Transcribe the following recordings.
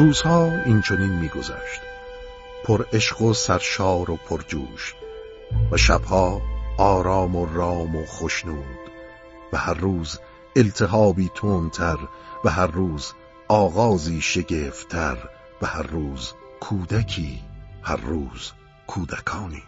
روزها این چنین میگذشت. پر عشق و سرشار و پرجوش و شبها آرام و رام و خوشنود و هر روز التهابی تندتر و هر روز آغازی شگفتتر و هر روز کودکی هر روز کودکانی.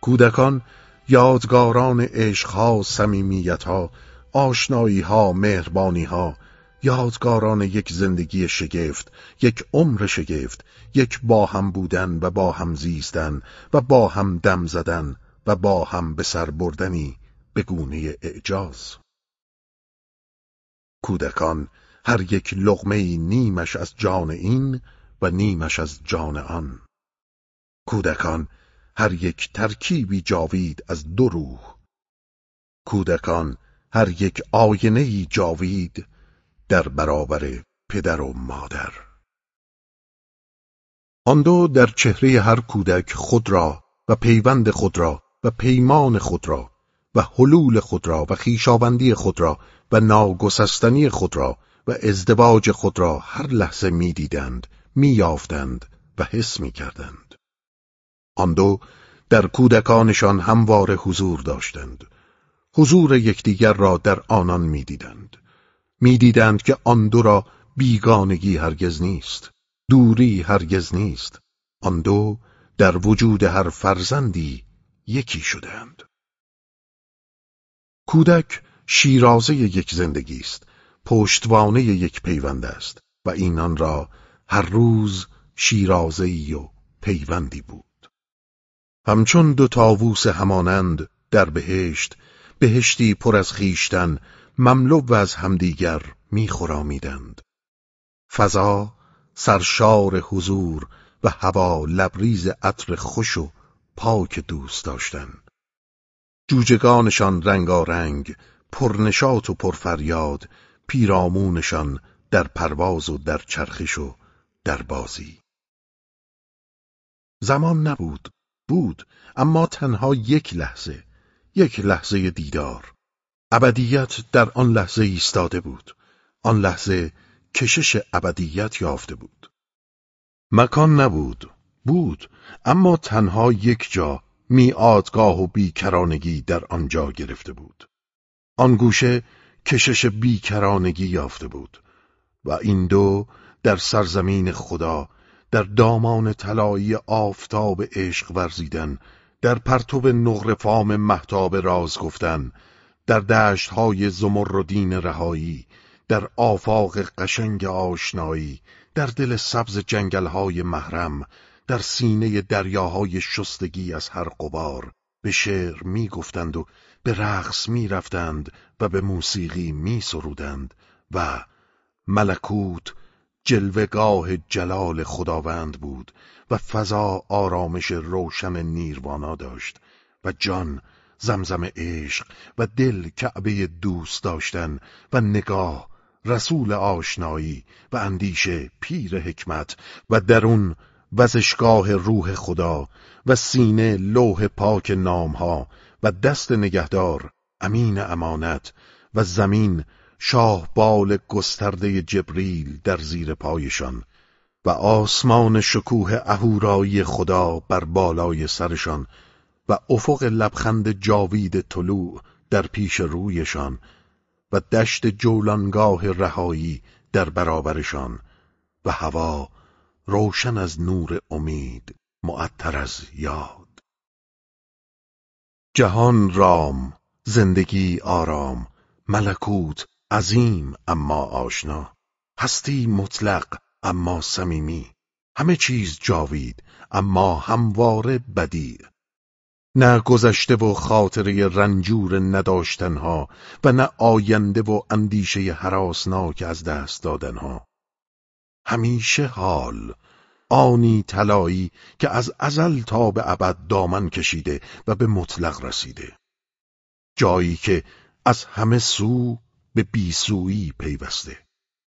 کودکان یادگاران عشقها صمیمیتها آشناییها مهربانیها یادگاران یک زندگی شگفت یک عمر شگفت یک با هم بودن و با هم زیستن و با هم دم زدن و با هم به سر بردنی به گونه اعجاز. کودکان هر یک لغمه نیمش از جان این و نیمش از جان آن. کودکان هر یک ترکیبی جاوید از دو روح. کودکان هر یک آینه جاوید در برابر پدر و مادر. آن دو در چهره هر کودک خود را و پیوند خود را و پیمان خود را و حلول خود را و خیشاوندی خود را و ناگسستنی خود را و ازدواج خود را هر لحظه می‌دیدند میافتند و حس می‌کردند. آن دو در کودکانشان هموار حضور داشتند. حضور یکدیگر را در آنان می‌دیدند. می‌دیدند که آن دو را بیگانگی هرگز نیست دوری هرگز نیست. آن دو در وجود هر فرزندی یکی شدند. کودک شیرازه یک زندگی است پشتوانه یک پیوند است و اینان را هر روز شیرازه و پیوندی بود. همچون دو تاووس همانند در بهشت بهشتی پر از خیشتن مملو و از همدیگر میخورامیدند فضا سرشار حضور و هوا لبریز عطر خوش و پاک دوست داشتن. جوجگانشان رنگارنگ پرنشات و پرفریاد پیرامونشان در پرواز و در چرخش و در بازی. زمان نبود بود اما تنها یک لحظه یک لحظه دیدار. ابدیت در آن لحظه ایستاده بود. آن لحظه کشش ابدیت یافته بود. مکان نبود بود اما تنها یک جا میادگاه و بیکرانگی در آنجا گرفته بود. آن گوشه کشش بیکرانگی یافته بود و این دو در سرزمین خدا در دامان طلایی آفتاب عشق ورزیدن در پرتو نغرفام محتاب راز گفتن در دشتهای زمردین رهایی در آفاق قشنگ آشنایی در دل سبز جنگلهای محرم در سینه دریاهای شستگی از هر قبار به شعر می گفتند و به رقص می رفتند و به موسیقی می سرودند و ملکوت جلوگاه جلال خداوند بود و فضا آرامش روشن نیروانا داشت و جان زمزم عشق و دل کعبه دوست داشتن و نگاه رسول آشنایی و اندیشه پیر حکمت و درون وزشگاه روح خدا و سینه لوح پاک نامها و دست نگهدار امین امانت و زمین شاه بال گسترده جبریل در زیر پایشان و آسمان شکوه اهورایی خدا بر بالای سرشان و افق لبخند جاوید طلوع در پیش رویشان و دشت جولانگاه رهایی در برابرشان و هوا روشن از نور امید معطر از یاد. جهان رام زندگی آرام ملکوت عظیم اما آشنا هستی مطلق اما صمیمی همه چیز جاوید اما همواره بدیع. نه گذشته و خاطره رنجور نداشتنها و نه آینده و اندیشه حراسناک از دست دادنها. همیشه حال آنی طلایی که از ازل تا به ابد دامن کشیده و به مطلق رسیده. جایی که از همه سو به بیسویی پیوسته.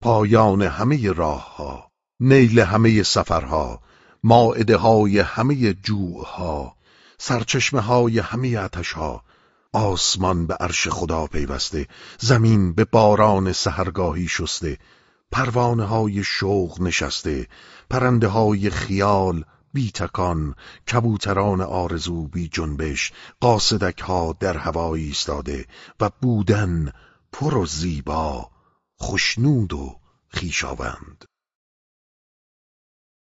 پایان همه راهها نیل همه سفرها ماعده های همه جوعها سرچشمه های همه عتشها آسمان به عرش خدا پیوسته زمین به باران سهرگاهی شسته پروانه های شوق نشسته پرنده های خیال بی تکان کبوتران آرزو بی جنبش قاصدک ها در هوایی ایستاده و بودن پر و زیبا خوشنود و خیشاوند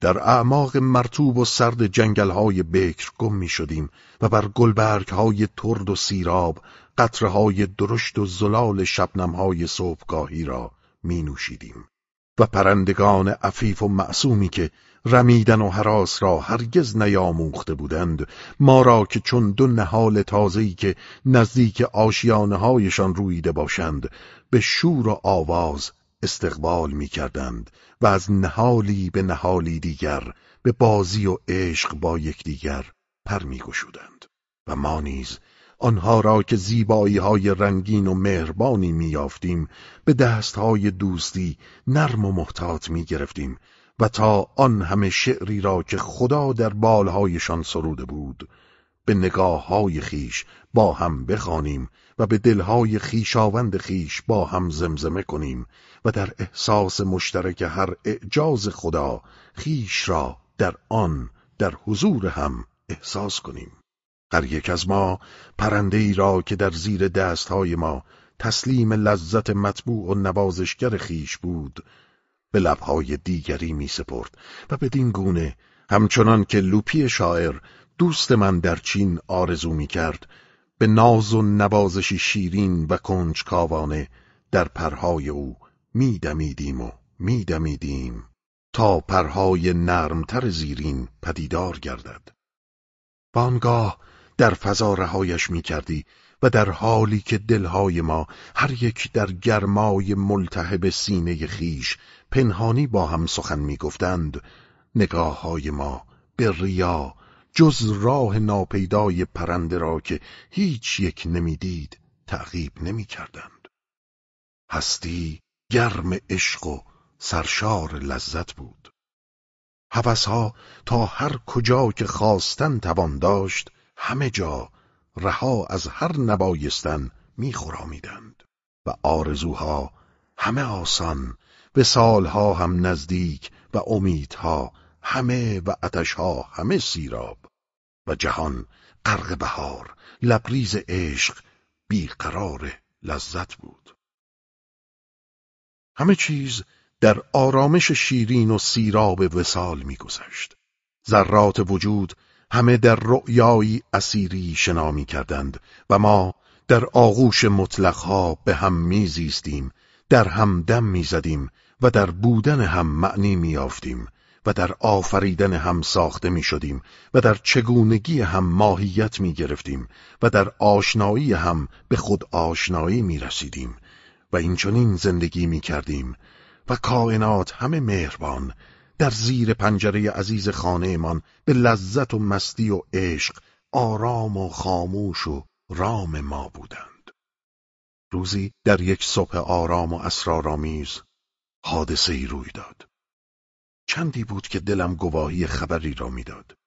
در اعماق مرتوب و سرد جنگل های بکر گم می شدیم و بر گلبرگ های ترد و سیراب قطره های درشت و زلال شبنم های صبحگاهی را می نوشیدیم و پرندگان عفیف و معصومی که رمیدن و حراس را هرگز نیاموخته بودند ما را که چون دو نهال تازهی که نزدیک آشیانه هایشان رویده باشند به شور و آواز استقبال می کردند و از نهالی به نهالی دیگر به بازی و عشق با یکدیگر پر می گشودند و ما نیز آنها را که زیبایی های رنگین و مهربانی میافتیم به دستهای دوستی نرم و محتاط می گرفتیم و تا آن همه شعری را که خدا در بالهایشان سروده بود به نگاه های خیش با هم بخوانیم و به دلهای خیشاوند خیش با هم زمزمه کنیم و در احساس مشترک هر اعجاز خدا خیش را در آن در حضور هم احساس کنیم. هر یک از ما پرنده ای را که در زیر دستهای ما تسلیم لذت مطبوع و نوازشگر خیش بود به لبهای دیگری می سپرد و بدین گونه همچنان که لوپی شاعر دوست من در چین آرزو می کرد به ناز و نوازشی شیرین و کنجکاوانه در پرهای او میدمیدیم و میدمیدیم تا پرهای نرمتر زیرین پدیدار گردد. و آنگاه در فضا رهایش می‌کردی و در حالی که دلهای ما هر یک در گرمای ملتهب سینه خیش پنهانی با هم سخن می‌گفتند نگاه های ما به ریا جز راه ناپیدای پرنده را که هیچ یک نمی‌دید تعقیب نمی‌کردند. هستی گرم عشق و سرشار لذت بود. ها تا هر کجا که خواستن توان داشت همه جا رها از هر نبایستن میخرامیدند و آرزوها همه آسان به سالها هم نزدیک و امیدها همه و عتشها همه سیراب جهان غرق بهار لبریز عشق بیقرار لذت بود. همه چیز در آرامش شیرین و سیراب وسال میگذشت. ذرات وجود همه در رؤیایی اسیری شنا می کردند و ما در آغوش مطلقها به هم میزیستیم در هم دم می‌زدیم و در بودن هم معنی میافتیم و در آفریدن هم ساخته می شدیم و در چگونگی هم ماهیت می گرفتیم و در آشنایی هم به خود آشنایی می رسیدیم و این زندگی می کردیم و کائنات همه مهربان در زیر پنجره عزیز خانهمان به لذت و مستی و عشق آرام و خاموش و رام ما بودند. روزی در یک صبح آرام و اسرارآمیز حادثه ای روی داد. چندی بود که دلم گواهی خبری را می‌داد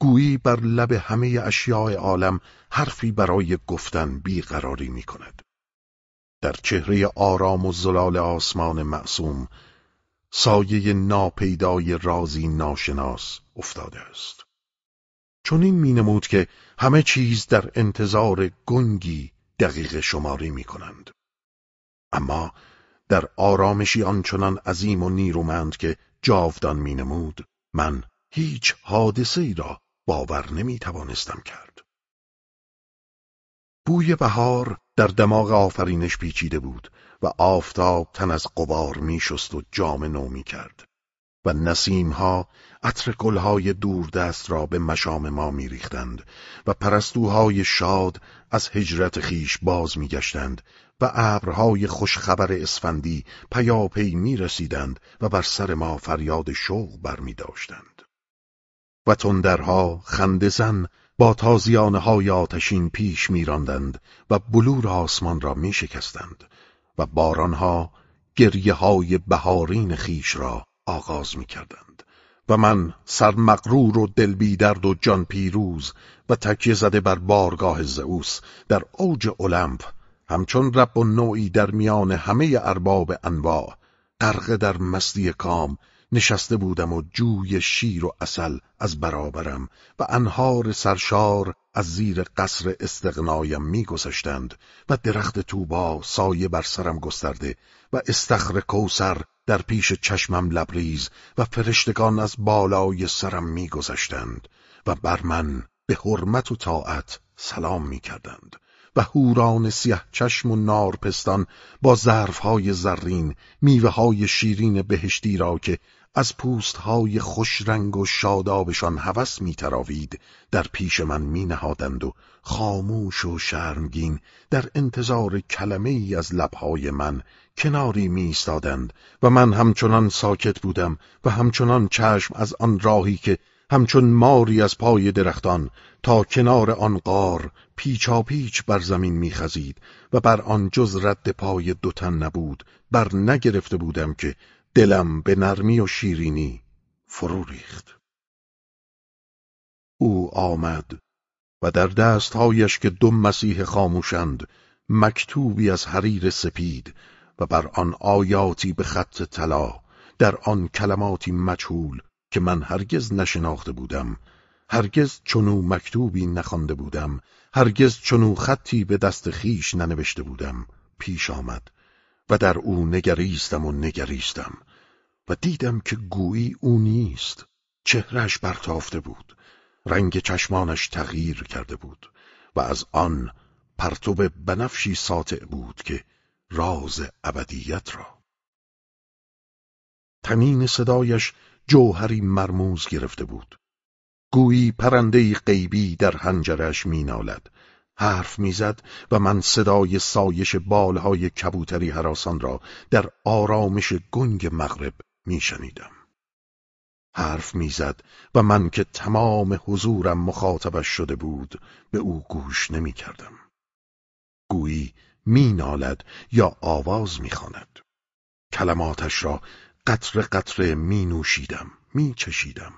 گویی بر لب همه اشیاء عالم حرفی برای گفتن بیقراری می کند. در چهره آرام و زلال آسمان معصوم سایه ناپیدای رازی ناشناس افتاده است چون این مینمود که همه چیز در انتظار گنگی دقیق شماری می کنند. اما در آرامشی آنچنان عظیم و نیرومند که جاودان مینمود من هیچ حادثه ای را باور نمی توانستم کرد. بوی بهار در دماغ آفرینش پیچیده بود و آفتاب تن از قبار میشست و جام نو می کرد و نسیمها عطر گلهای دوردست را به مشام ما میریختند و پرستوهای شاد از هجرت خیش باز میگشتند و ابرهای خوشخبر اسفندی پیاپی می رسیدند و بر سر ما فریاد شوق بر می داشتند. و تندرها خندزن با تازیانه های آتشین پیش می راندند و بلور آسمان را می شکستند و بارانها گریه های بهارین خیش را آغاز می کردند و من سرمقرور و دلبیدرد و جان پیروز و تکیه زده بر بارگاه زئوس در اوج المپ همچون رب و نوعی در میان همه ارباب انواع غرقه در مستی کام نشسته بودم و جوی شیر و اصل از برابرم و انهار سرشار از زیر قصر استغنایم میگذشتند و درخت توبا سایه بر سرم گسترده و استخر کوسر در پیش چشمم لبریز و فرشتگان از بالای سرم میگذشتند و بر من به حرمت و طاعت سلام می‌کردند. و هوران سیه چشم و نارپستان با ظرفهای زرین میوه های شیرین بهشتی را که از پوستهای خوش رنگ و شادابشان هوس میتراوید در پیش من می نهادند و خاموش و شرمگین در انتظار کلمه ای از لبهای من کناری می و من همچنان ساکت بودم و همچنان چشم از آن راهی که همچون ماری از پای درختان تا کنار آن قار پیچا پیچ بر زمین میخزید و بر آن جز رد پای دوتن نبود بر نگرفته بودم که دلم به نرمی و شیرینی فرو ریخت. او آمد و در دستهایش که دو مسیح خاموشند مکتوبی از حریر سپید و بر آن آیاتی به خط طلا در آن کلماتی مجهول که من هرگز نشناخته بودم هرگز چنو مکتوبی نخوانده بودم. هرگز چنو خطی به دست خیش ننوشته بودم. پیش آمد و در او نگریستم و نگریستم و دیدم که گویی او نیست. چهرش برتافته بود. رنگ چشمانش تغییر کرده بود و از آن پرتو بنفشی ساطع بود که راز ابدیت را. تنین صدایش جوهری مرموز گرفته بود. گویی پرنده غیبی در هنجرش مینالد. حرف می‌زد و من صدای سایش بالهای کبوتری حراسان را در آرامش گنگ مغرب میشنیدم. حرف می‌زد و من که تمام حضورم مخاطبش شده بود به او گوش نمی‌کردم. گویی مینالد یا آواز می‌خواند. کلماتش را قطر قطره می نوشیدم می چشیدم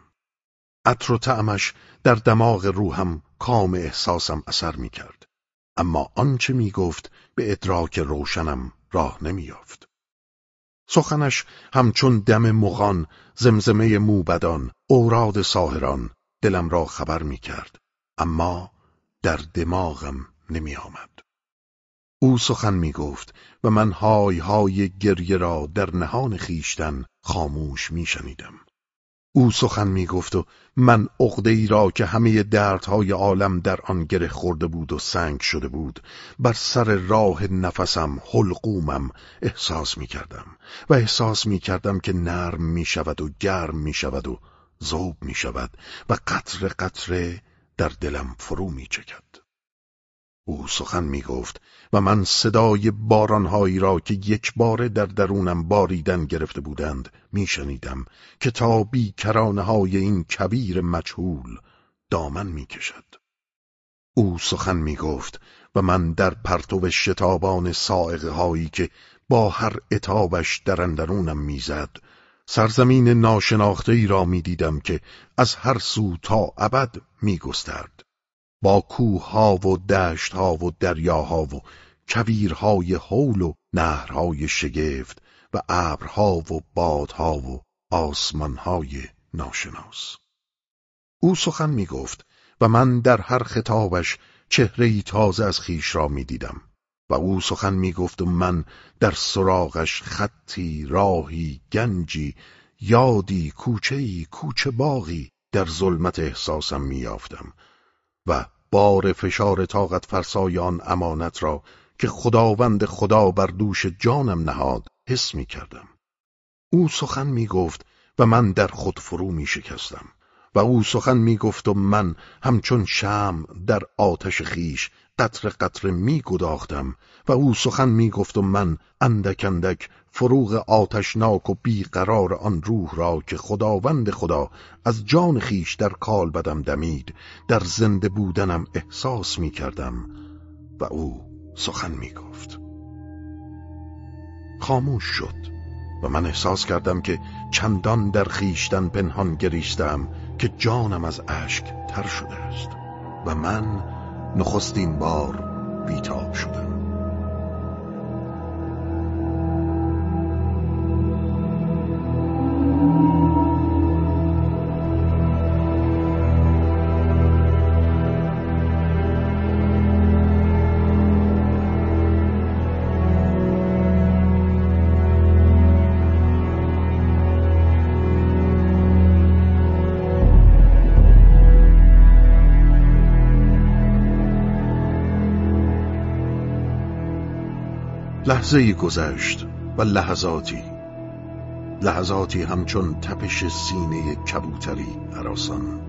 عطر و طعمش در دماغ روحم کام احساسم اثر می کرد اما آنچه می گفت به ادراک روشنم راه نمی یافت سخنش همچون دم مغان زمزمه موبدان اوراد ساهران دلم را خبر می کرد اما در دماغم نمی آمد او سخن می گفت و من های های گریه را در نهان خیشتن خاموش می شنیدم. او سخن می گفت و من عقده ای را که همه دردهای عالم در آن گره خورده بود و سنگ شده بود بر سر راه نفسم حلقومم احساس می کردم و احساس می کردم که نرم می شود و گرم می شود و زوب می شود و قطر قطره در دلم فرو می چکد. او سخن می گفت و من صدای بارانهایی را که یک باره در درونم باریدن گرفته بودند میشنیدم که تا بی های این کبیر مجهول دامن می‌کشد. او سخن می گفت و من در پرتو شتابان سائقه هایی که با هر اتابش در اندرونم می‌زد سرزمین ناشناخته ای را می‌دیدم که از هر سو تا ابد میگسترد با کوهها و دشتها و دریاها و کویرهای حول و نهرهای شگفت و ابرها و بادها و آسمانهای ناشناس. او سخن می گفت و من در هر خطابش چهره تازه از خیش را می دیدم و او سخن می گفت و من در سراغش خطی راهی گنجی یادی کوچهی کوچه باغی در ظلمت احساسم می یافتم و بار فشار طاقت فرسای آن امانت را که خداوند خدا بر دوش جانم نهاد حس می کردم. او سخن می گفت و من در خود فرو می شکستم و او سخن می گفت و من همچون شم در آتش خیش قطر قطر می گداختم و او سخن می گفت و من اندک اندک فروغ آتشناک و بیقرار آن روح را که خداوند خدا از جان خیش در کال بدم دمید در زنده بودنم احساس می کردم و او سخن می گفت. خاموش شد و من احساس کردم که چندان در خیشتن پنهان گریستم که جانم از اشک تر شده است و من نخستین بار بیتاب شدم. لحظه گذشت و لحظاتی لحظاتی همچون تپش سینه کبوتری حراسان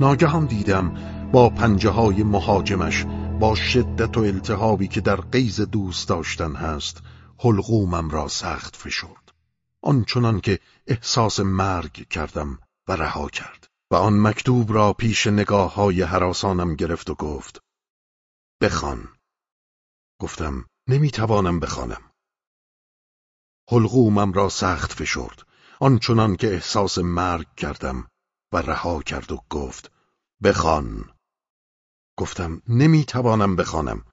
ناگهان دیدم با پنجه های مهاجمش با شدت و التهابی که در قیز دوست داشتن هست حلقومم را سخت فشرد. آنچنان که احساس مرگ کردم و رها کرد و آن مکتوب را پیش نگاه های حراسانم گرفت و گفت بخوان. گفتم نمی‌توانم بخوانم. حلقومم را سخت فشرد آنچنان که احساس مرگ کردم و رها کرد و گفت بخوان. گفتم نمی‌توانم بخوانم.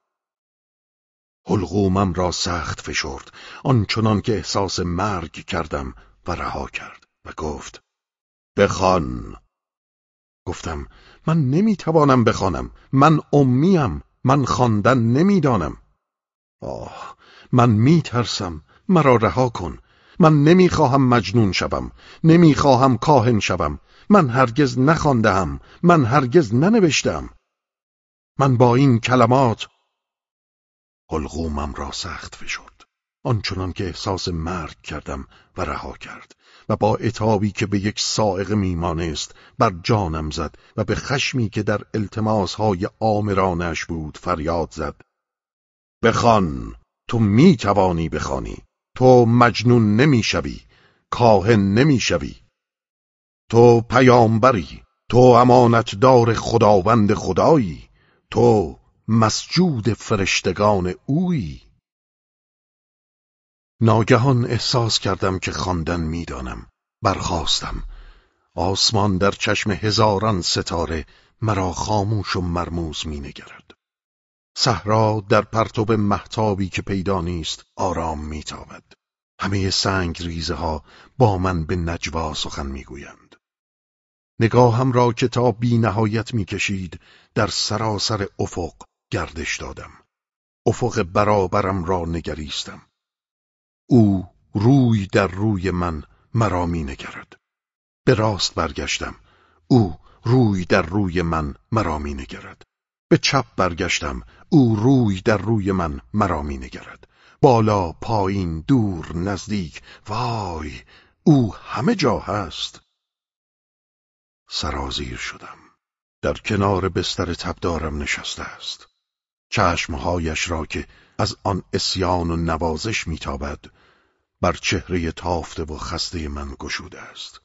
حلقومم را سخت فشرد آنچنان که احساس مرگ کردم و رها کرد و گفت بخوان. گفتم من نمی‌توانم بخوانم من امیم من خواندن نمی‌دانم. آه من میترسم. مرا رها کن. من نمی‌خواهم مجنون شوم. نمی‌خواهم کاهن شوم. من هرگز نخواندم من هرگز ننوشتم. من با این کلمات حلقومم را سخت فشرد. آنچنان که احساس مرگ کردم و رها کرد و با اتابی که به یک سائق میمانست بر جانم زد و به خشمی که در التماسهای آمرانش بود فریاد زد. بخوان تو می توانی بخوانی تو مجنون نمی‌شوی کاهن نمی‌شوی. تو پیامبری تو امانتدار خداوند خدایی تو مسجود فرشتگان اویی. ناگهان احساس کردم که خواندن می‌دانم برخواستم آسمان در چشم هزاران ستاره مرا خاموش و مرموز مینگرد. صحرا در پرتوب محتابی که پیدا نیست آرام میتابد. همه سنگ ریزه ها با من به نجوا سخن می‌گویند. نگاهم را که تا بی نهایت می‌کشید در سراسر افق گردش دادم. افق برابرم را نگریستم. او روی در روی من مرا می نگرد به راست برگشتم. او روی در روی من مرا می نگرد به چپ برگشتم او روی در روی من مرا می نگرد بالا پایین دور نزدیک وای او همه جا هست. سرازیر شدم. در کنار بستر تبدارم نشسته است. چشمهایش را که از آن اسیان و نوازش میتابد بر چهره تافته و خسته من گشوده است.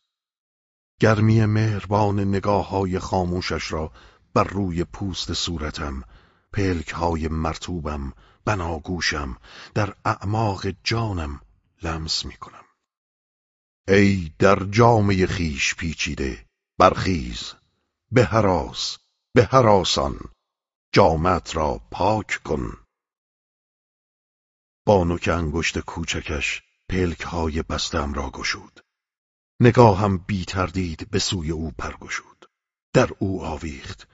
گرمی مهربان نگاه های خاموشش را بر روی پوست صورتم پلک های مرتوبم بناگوشم در اعماق جانم لمس می کنم ای در جامعه خیش پیچیده برخیز به حراس به حراسان جامت را پاک کن. با نوک انگشت کوچکش پلک های بستم را گشود. نگاهم بی تردید به سوی او پرگشود. در او آویخت.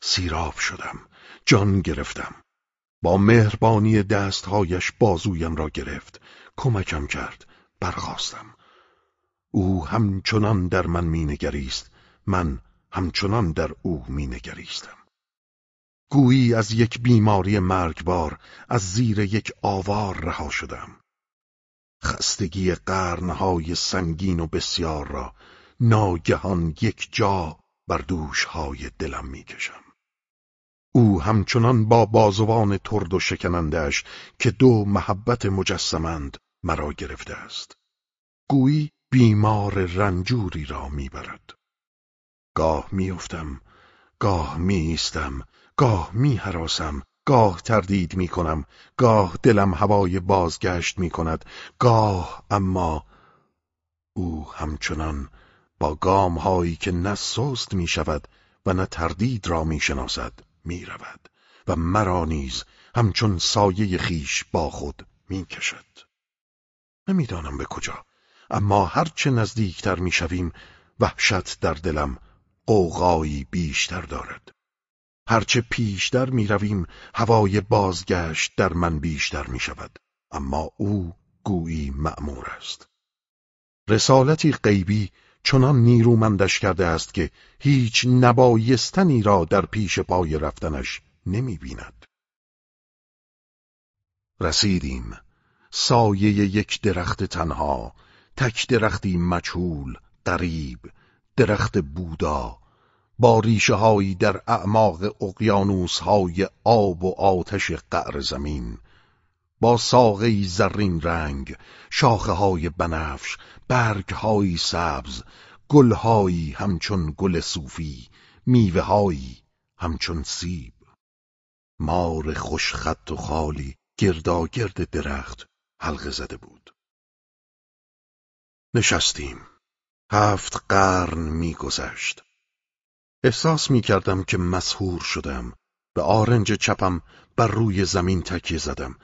سیراب شدم جان گرفتم. با مهربانی دستهایش بازویم را گرفت کمکم کرد برخواستم او همچنان در من مینگریست من همچنان در او مینگریستم. گویی از یک بیماری مرگبار از زیر یک آوار رها شدم. خستگی قرنهای سنگین و بسیار را ناگهان یک جا بر دوشهای دلم می‌کشم. او همچنان با بازوان ترد و شکنندهش که دو محبت مجسمند مرا گرفته است. گویی بیمار رنجوری را می‌برد. گاه میافتم گاه میایستم گاه میهراسم گاه تردید می کنم گاه دلم هوای بازگشت می کند گاه اما او همچنان با گام هایی که نه سست می شود و نه تردید را می شناسد می رود و مرا نیز همچون سایه خیش با خود می کشد نمی‌دانم به کجا اما هرچه نزدیکتر می شویم وحشت در دلم قوقایی بیشتر دارد. هرچه پیشتر می رویم هوای بازگشت در من بیشتر می شود اما او گویی معمور است. رسالتی غیبی چنان نیرومندش کرده است که هیچ نبایستنی را در پیش پای رفتنش نمی بیند. رسیدیم سایه یک درخت تنها تک درختی مچول قریب درخت بودا با ریشه در اعماق اقیانوس های آب و آتش قعر زمین با ساقه زرین رنگ شاخه های بنفش برگ های سبز گل هایی همچون گل صوفی میوه هایی همچون سیب. مار خوشخط و خالی گرداگرد درخت حلقه زده بود. نشستیم. هفت قرن میگذشت. احساس می‌کردم که مسهور شدم. به آرنج چپم بر روی زمین تکیه زدم.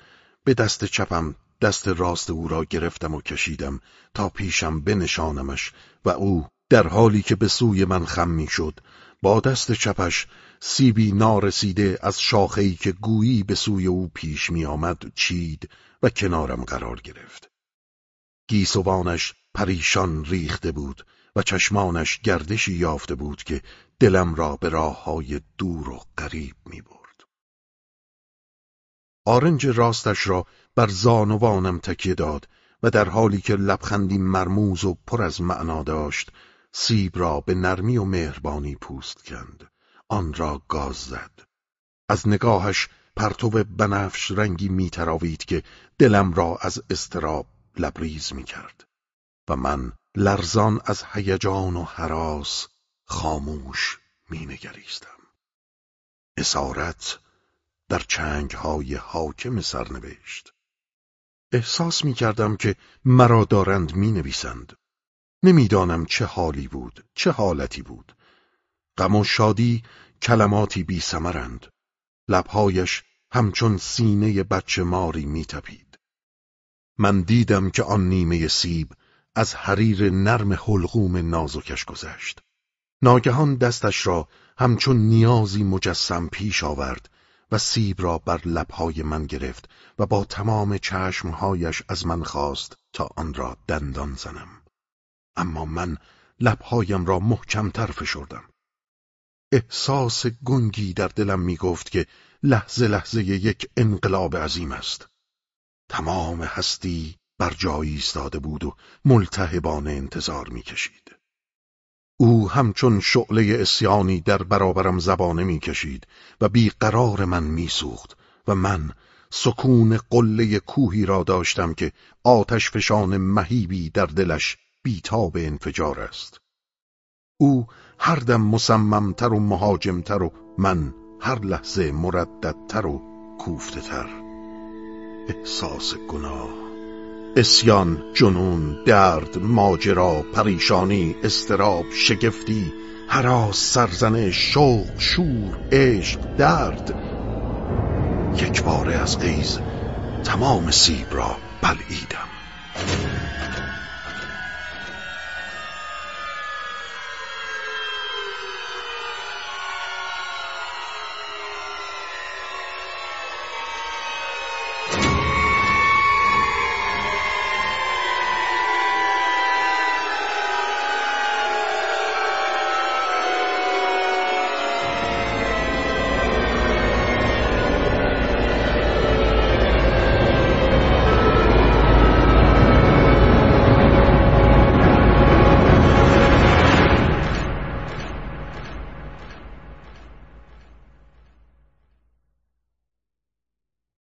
به دست چپم دست راست او را گرفتم و کشیدم تا پیشم بنشانمش و او در حالی که به سوی من خم می‌شد با دست چپش سیبی نارسیده از شاخهی که گویی به سوی او پیش می آمد چید و کنارم قرار گرفت. گیسوانش پریشان ریخته بود و چشمانش گردشی یافته بود که دلم را به راه های دور و غریب می برد. آرنج راستش را بر زانوانم تکیه داد و در حالی که لبخندی مرموز و پر از معنا داشت سیب را به نرمی و مهربانی پوست کند. آن را گاز زد. از نگاهش پرتو بنفش رنگی میتراوید که دلم را از استراب لبریز می‌کرد و من لرزان از هیجان و حراس خاموش مینگریستم. اسارت در چنگهای حاکم سرنوشت. احساس می‌کردم که مرا دارند می‌نویسند نمی‌دانم چه حالی بود چه حالتی بود. غم و شادی کلماتی بی سمرند لبهایش همچون سینه بچه ماری میتپید من دیدم که آن نیمه سیب از حریر نرم حلقوم نازکش گذشت. ناگهان دستش را همچون نیازی مجسم پیش آورد و سیب را بر لبهای من گرفت و با تمام چشمهایش از من خواست تا آن را دندان زنم. اما من لبهایم را محکمتر فشردم. احساس گنگی در دلم می گفت که لحظه لحظه یک انقلاب عظیم است. تمام هستی بر جایی ایستاده بود و ملتهبانه انتظار می‌کشید. او همچون شعله اسیانی در برابرم زبانه می‌کشید و بیقرار من میسوخت و من سکون قله کوهی را داشتم که آتش فشان مهیبی در دلش بیتاب انفجار است. او هر دم مصممتر و مهاجمتر و من هر لحظه مرددتر و کوفته تر احساس گناه. اسیان جنون درد ماجرا پریشانی استراب شگفتی حراس سرزنه شوق شور عشق درد. یک باره از قیز تمام سیب را بلعیدم.